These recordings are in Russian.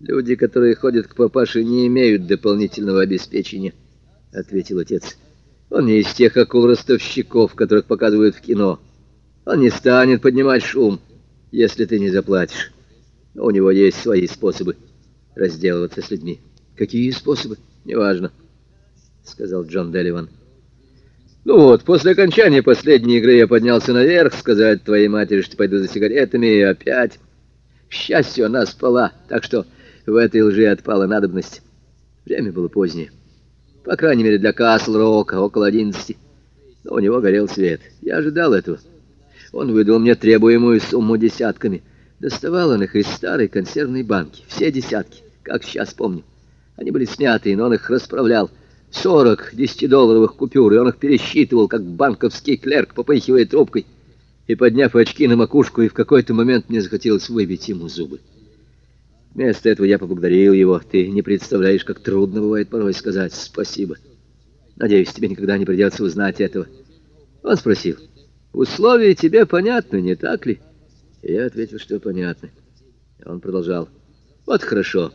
Люди, которые ходят к папаше, не имеют дополнительного обеспечения, — ответил отец. Он не из тех акул-ростовщиков, которых показывают в кино. Он не станет поднимать шум, если ты не заплатишь. Но у него есть свои способы разделываться с людьми. Какие способы? Неважно, — сказал Джон Делливан. Ну вот, после окончания последней игры я поднялся наверх, сказать твоей матери, что пойду за сигаретами, и опять... К счастью, она спала, так что в этой лжи отпала надобность. Время было позднее. По крайней мере, для Касл-Рока, около одиннадцати. Но у него горел свет. Я ожидал этого. Он выдал мне требуемую сумму десятками. Доставал он их из старой консервной банки. Все десятки, как сейчас помню. Они были смятые, но он их расправлял. Сорок десятидолларовых купюр, и он их пересчитывал, как банковский клерк, попыхивая трубкой и подняв очки на макушку, и в какой-то момент мне захотелось выбить ему зубы. Вместо этого я поблагодарил его. Ты не представляешь, как трудно бывает порой сказать спасибо. Надеюсь, тебе никогда не придется узнать этого. Он спросил, условия тебе понятны, не так ли? Я ответил, что понятны. Он продолжал, вот хорошо,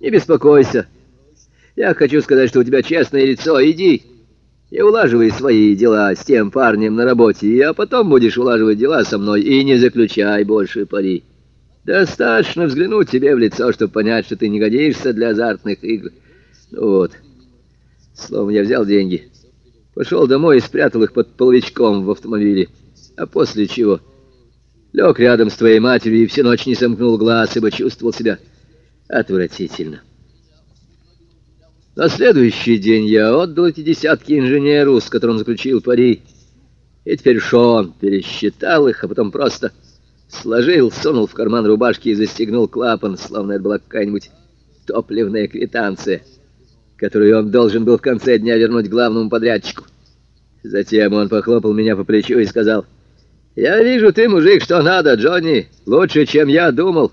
не беспокойся. Я хочу сказать, что у тебя честное лицо, иди и улаживай свои дела с тем парнем на работе, а потом будешь улаживать дела со мной, и не заключай больше пари. Достаточно взглянуть тебе в лицо, чтобы понять, что ты не годишься для азартных игр. Ну вот. Словом, я взял деньги, пошел домой и спрятал их под половичком в автомобиле. А после чего лег рядом с твоей матерью и всю ночь не сомкнул глаз, ибо чувствовал себя отвратительно. На следующий день я отдал эти десятки инженеру, с которым заключил пари. И теперь Шон пересчитал их, а потом просто сложил, сунул в карман рубашки и застегнул клапан, словно это была какая-нибудь топливная квитанция, которую он должен был в конце дня вернуть главному подрядчику. Затем он похлопал меня по плечу и сказал, «Я вижу, ты мужик, что надо, Джонни, лучше, чем я думал.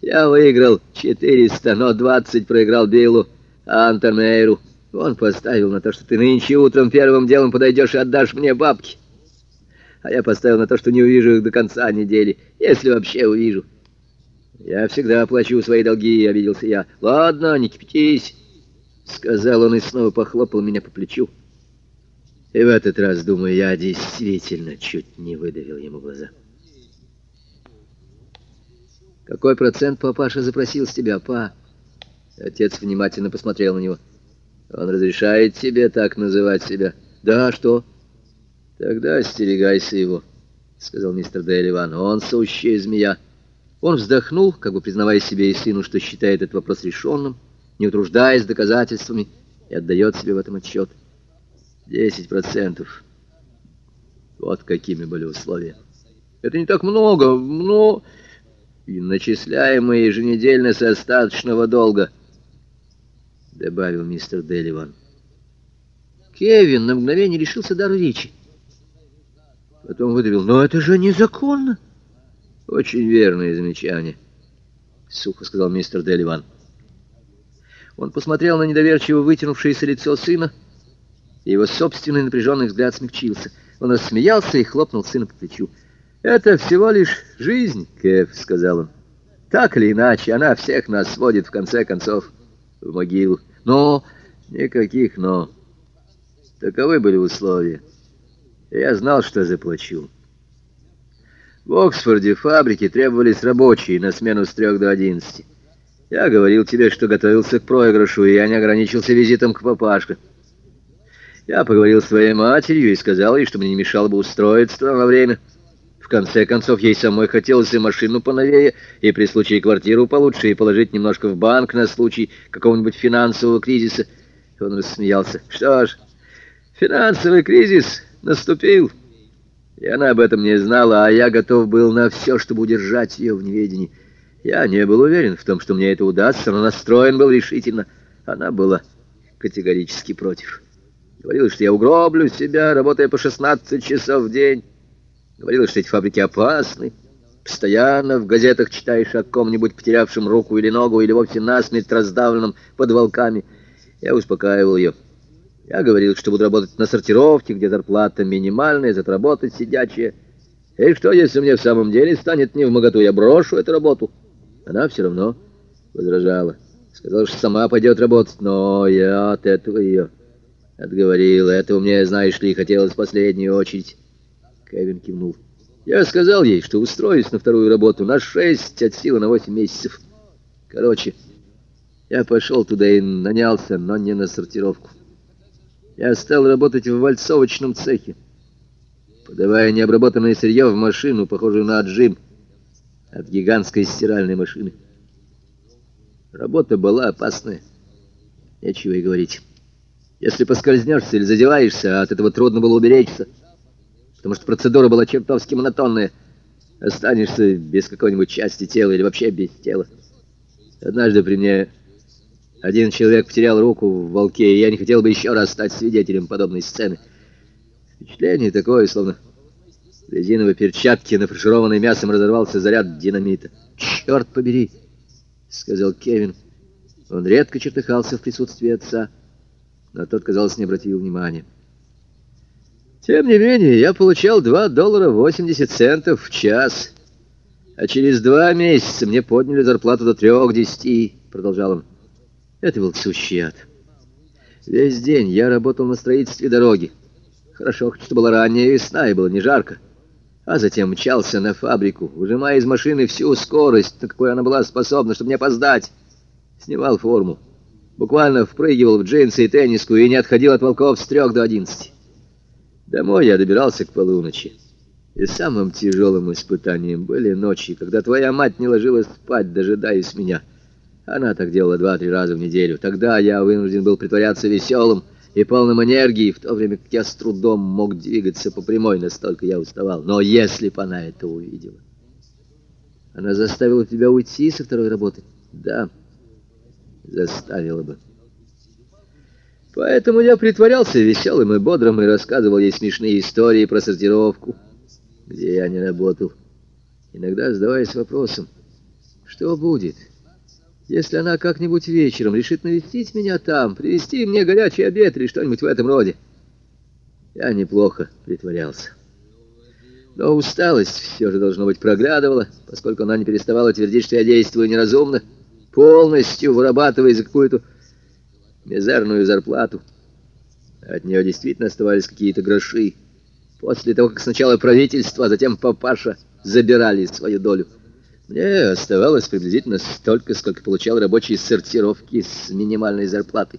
Я выиграл 400, но 20 проиграл Биллу». Антонейру. Он поставил на то, что ты нынче утром первым делом подойдешь и отдашь мне бабки. А я поставил на то, что не увижу их до конца недели, если вообще увижу. Я всегда оплачу свои долги, обиделся я. Ладно, не кипятись, сказал он и снова похлопал меня по плечу. И в этот раз, думаю, я действительно чуть не выдавил ему глаза. Какой процент папаша запросил с тебя, па? Отец внимательно посмотрел на него. «Он разрешает тебе так называть себя?» «Да, что?» «Тогда остерегайся его», — сказал мистер Дейливан. «Он сущая змея». Он вздохнул, как бы признавая себе и сыну, что считает этот вопрос решенным, не утруждаясь доказательствами, и отдает себе в этом отчет. «Десять процентов». Вот какими были условия. «Это не так много, но...» «И начисляемые еженедельно с остаточного долга» добавил мистер Делливан. Кевин на мгновение решился дару речи. Потом выдавил, но это же незаконно. Очень верное замечание, сухо сказал мистер Делливан. Он посмотрел на недоверчиво вытянувшееся лицо сына, и его собственный напряженный взгляд смягчился. Он рассмеялся и хлопнул сына по плечу. «Это всего лишь жизнь, Кев», — сказал он. «Так или иначе, она всех нас сводит, в конце концов, в могилу. Но... Никаких «но». Таковы были условия. Я знал, что заплачу. В Оксфорде фабрики требовались рабочие на смену с трех до одиннадцати. Я говорил тебе, что готовился к проигрышу, и я не ограничился визитом к папашке. Я поговорил с твоей матерью и сказал ей, что мне не мешало бы устроиться на время. В конце концов, ей самой хотелось и машину поновее, и при случае квартиру получше, и положить немножко в банк на случай какого-нибудь финансового кризиса. Он рассмеялся. Что ж, финансовый кризис наступил. И она об этом не знала, а я готов был на все, чтобы удержать ее в неведении. Я не был уверен в том, что мне это удастся, но настроен был решительно. Она была категорически против. Говорила, что я угроблю себя, работая по 16 часов в день. Говорила, что эти фабрики опасны. Постоянно в газетах читаешь о ком-нибудь потерявшем руку или ногу, или вовсе насмерть раздавленном под волками. Я успокаивал ее. Я говорил, что буду работать на сортировке, где зарплата минимальная, зато работать сидячая. И что, если мне в самом деле станет не в моготу, я брошу эту работу? Она все равно возражала. Сказала, что сама пойдет работать, но я от этого ее отговорил. Этого мне, знаешь ли, хотелось в последнюю очередь. Кевин кивнул. Я сказал ей, что устроюсь на вторую работу на шесть, от силы на восемь месяцев. Короче, я пошел туда и нанялся, но не на сортировку. Я стал работать в вальцовочном цехе, подавая необработанное сырье в машину, похожую на отжим от гигантской стиральной машины. Работа была опасная, нечего и говорить. Если поскользнешься или задеваешься, от этого трудно было уберечься, потому что процедура была чертовски монотонная. Останешься без какой-нибудь части тела или вообще без тела. Однажды при мне один человек потерял руку в волке, и я не хотел бы еще раз стать свидетелем подобной сцены. Впечатление такое, словно в резиновой перчатке, нафаршированной мясом, разорвался заряд динамита. «Черт побери!» — сказал Кевин. Он редко чертыхался в присутствии отца, но тот, казалось, не обратил внимания. Тем не менее, я получал 2 доллара 80 центов в час, а через два месяца мне подняли зарплату до трех десяти, продолжал он. Это был сущий ад. Весь день я работал на строительстве дороги. Хорошо, что была ранняя весна и было не жарко. А затем мчался на фабрику, выжимая из машины всю скорость, на какой она была способна, чтобы не опоздать. Снимал форму. Буквально впрыгивал в джинсы и тенниску и не отходил от волков с трех до одиннадцати. Домой я добирался к полуночи. И самым тяжелым испытанием были ночи, когда твоя мать не ложилась спать, дожидаясь меня. Она так делала два-три раза в неделю. Тогда я вынужден был притворяться веселым и полным энергии, в то время как я с трудом мог двигаться по прямой, настолько я уставал. Но если бы она это увидела... Она заставила тебя уйти со второй работы? Да, заставила бы. Поэтому я притворялся веселым и бодрым и рассказывал ей смешные истории про сортировку, где я не работал, иногда задаваясь вопросом, что будет, если она как-нибудь вечером решит навестить меня там, привезти мне горячий обед или что-нибудь в этом роде. Я неплохо притворялся. Но усталость все же, должно быть, проглядывала, поскольку она не переставала твердить, что я действую неразумно, полностью вырабатывая за какую-то мизерную зарплату. От нее действительно оставались какие-то гроши. После того, как сначала правительство, а затем папаша забирали свою долю. Мне оставалось приблизительно столько, сколько получал рабочий из сортировки с минимальной зарплатой.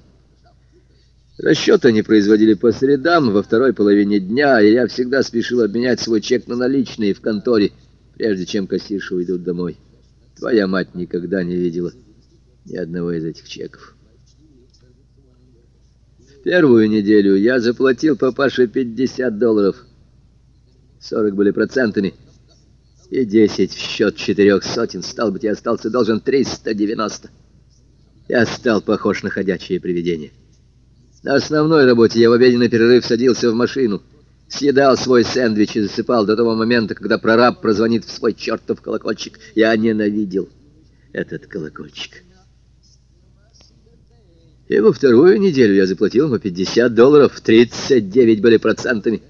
Расчет они производили по средам, во второй половине дня, и я всегда спешил обменять свой чек на наличные в конторе, прежде чем кассирши уйдут домой. Твоя мать никогда не видела ни одного из этих чеков. В первую неделю я заплатил папаше 50 долларов. 40 были процентами и десять в счет четырех сотен, стал быть, я остался должен триста девяносто. Я стал похож на ходячее привидение. На основной работе я в обеденный перерыв садился в машину, съедал свой сэндвич и засыпал до того момента, когда прораб прозвонит в свой чертов колокольчик. Я ненавидел этот колокольчик. И во вторую неделю я заплатил ему 50 долларов, 39 были процентами,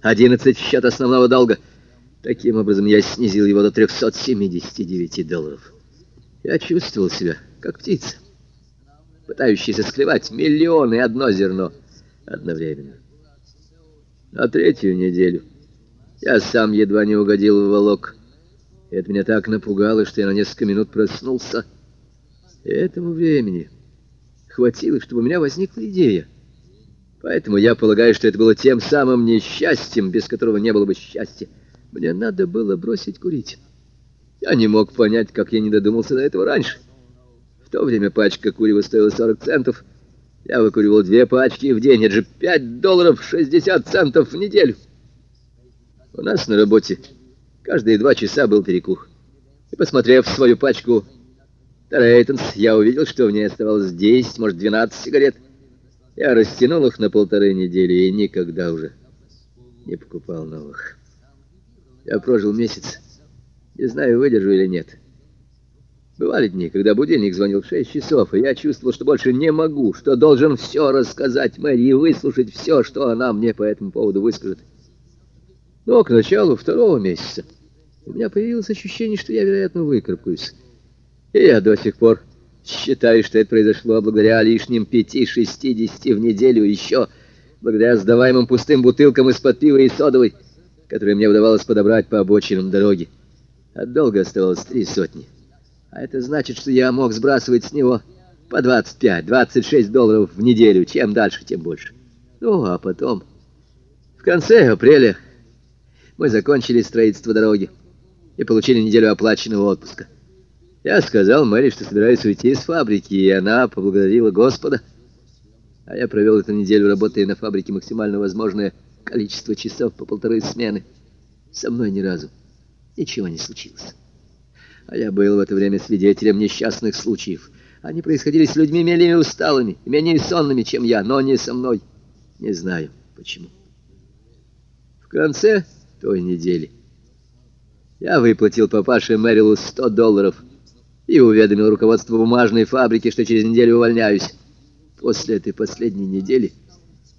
11 в счет основного долга — Таким образом, я снизил его до 379 долларов. Я чувствовал себя, как птица, пытающаяся склевать миллионы одно зерно одновременно. На третью неделю я сам едва не угодил в волок. Это меня так напугало, что я на несколько минут проснулся. И этому времени хватило, чтобы у меня возникла идея. Поэтому я полагаю, что это было тем самым несчастьем, без которого не было бы счастья. Мне надо было бросить курить. Я не мог понять, как я не додумался до этого раньше. В то время пачка курева стоила 40 центов. Я выкуривал две пачки в день. Это же 5 долларов 60 центов в неделю. У нас на работе каждые два часа был перекур. И, посмотрев свою пачку Рейтенс, я увидел, что в ней оставалось 10, может, 12 сигарет. Я растянул их на полторы недели и никогда уже не покупал новых. Я прожил месяц. Не знаю, выдержу или нет. Бывали дни, когда будильник звонил в шесть часов, и я чувствовал, что больше не могу, что должен все рассказать Мэри и выслушать все, что она мне по этому поводу выскажет. Но к началу второго месяца у меня появилось ощущение, что я, вероятно, выкарабкаюсь. И я до сих пор Считаю, что это произошло благодаря лишним пяти-шестидесяти в неделю еще, благодаря сдаваемым пустым бутылкам из-под пива и содовой, которые мне удавалось подобрать по обочинам дороги. От долга оставалось три сотни. А это значит, что я мог сбрасывать с него по 25-26 долларов в неделю. Чем дальше, тем больше. Ну, а потом... В конце апреля мы закончили строительство дороги и получили неделю оплаченного отпуска. Я сказал Мэри, что собираюсь уйти из фабрики, и она поблагодарила Господа. А я провел эту неделю, работая на фабрике максимально возможное количество часов по полторы смены. Со мной ни разу ничего не случилось. А я был в это время свидетелем несчастных случаев. Они происходили с людьми менее усталыми, менее сонными, чем я, но не со мной. Не знаю, почему. В конце той недели я выплатил папаше Мэрилу 100 долларов и уведомил руководство бумажной фабрики, что через неделю увольняюсь. После этой последней недели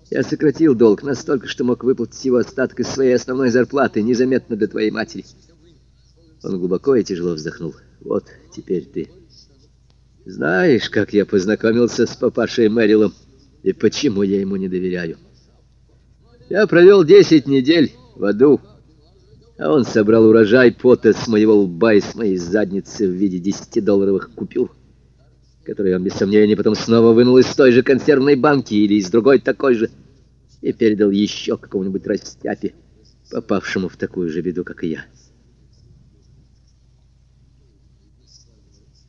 я сократил долг настолько, что мог выплатить его остаток из своей основной зарплаты незаметно для твоей матери. Он глубоко и тяжело вздохнул. Вот теперь ты. Знаешь, как я познакомился с папашей Мэрилом и почему я ему не доверяю? Я провел десять недель в аду, а он собрал урожай пота с моего лба и с моей задницы в виде десятидолларовых купюр, которые он без сомнения потом снова вынул из той же консервной банки или из другой такой же и передал еще какому-нибудь растяпе, попавшему в такую же беду, как и я.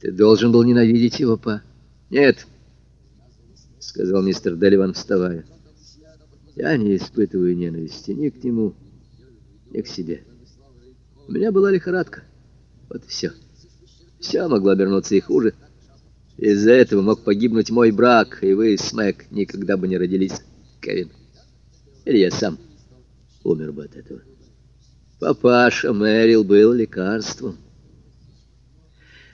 Ты должен был ненавидеть его, па. Нет, сказал мистер Деливан, вставая. Я не испытываю ненависти ни к нему, ни к себе. У меня была лихорадка. Вот и все. Все могло обернуться и хуже. Из-за этого мог погибнуть мой брак, и вы с никогда бы не родились, Кевин. Или я сам умер бы от этого. Папаша Мэрил был лекарством.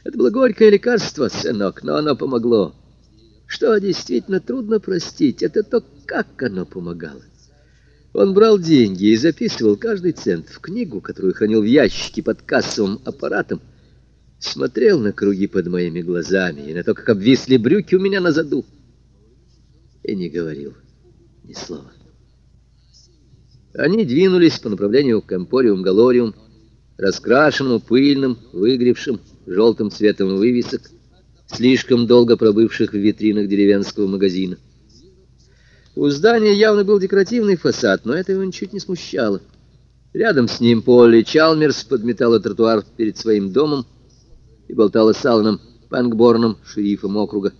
Это было горькое лекарство, сынок, но оно помогло. Что действительно трудно простить, это то, как оно помогало. Он брал деньги и записывал каждый цент в книгу, которую хранил в ящике под кассовым аппаратом, смотрел на круги под моими глазами и на то, как обвисли брюки у меня на заду, и не говорил ни слова. Они двинулись по направлению к Эмпориум Галориум, раскрашенному, пыльным, выгревшим, желтым цветом вывесок, слишком долго пробывших в витринах деревенского магазина. У здания явно был декоративный фасад, но это его ничуть не смущало. Рядом с ним Полли Чалмерс подметала тротуар перед своим домом и болтала с Алланом Пангборном, шерифом округа.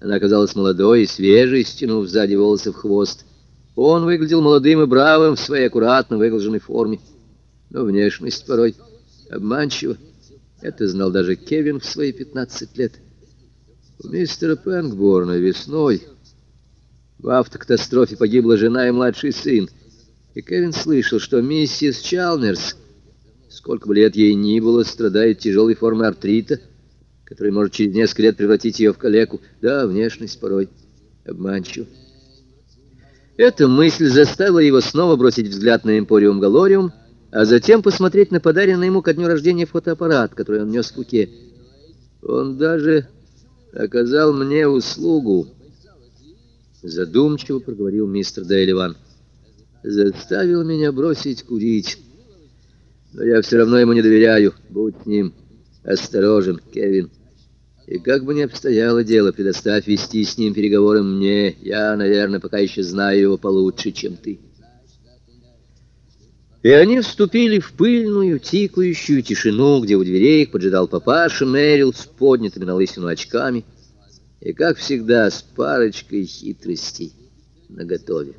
Она оказалась молодой и свежей, стянув сзади волосы в хвост. Он выглядел молодым и бравым в своей аккуратно выглаженной форме. Но внешность порой обманчива. Это знал даже Кевин в свои 15 лет. У мистера Пэнгборна весной в автокатастрофе погибла жена и младший сын. И Кевин слышал, что миссис Чалмерс, сколько бы лет ей ни было, страдает тяжелой формой артрита, который может через несколько лет превратить ее в калеку. Да, внешность порой обманчива. Эта мысль заставила его снова бросить взгляд на Эмпориум Галориум, а затем посмотреть на подаренный ему ко дню рождения фотоаппарат, который он нес в руке. Он даже оказал мне услугу. Задумчиво проговорил мистер Дейливан. Заставил меня бросить курить. Но я все равно ему не доверяю. Будь с ним осторожен, Кевин. И как бы ни обстояло дело, предоставь вести с ним переговоры мне. Я, наверное, пока еще знаю его получше, чем ты. И они вступили в пыльную, тикающую тишину, где у дверей их поджидал папаша Мэрил с поднятыми на лысину очками — и, как всегда, с парочкой хитростей наготове.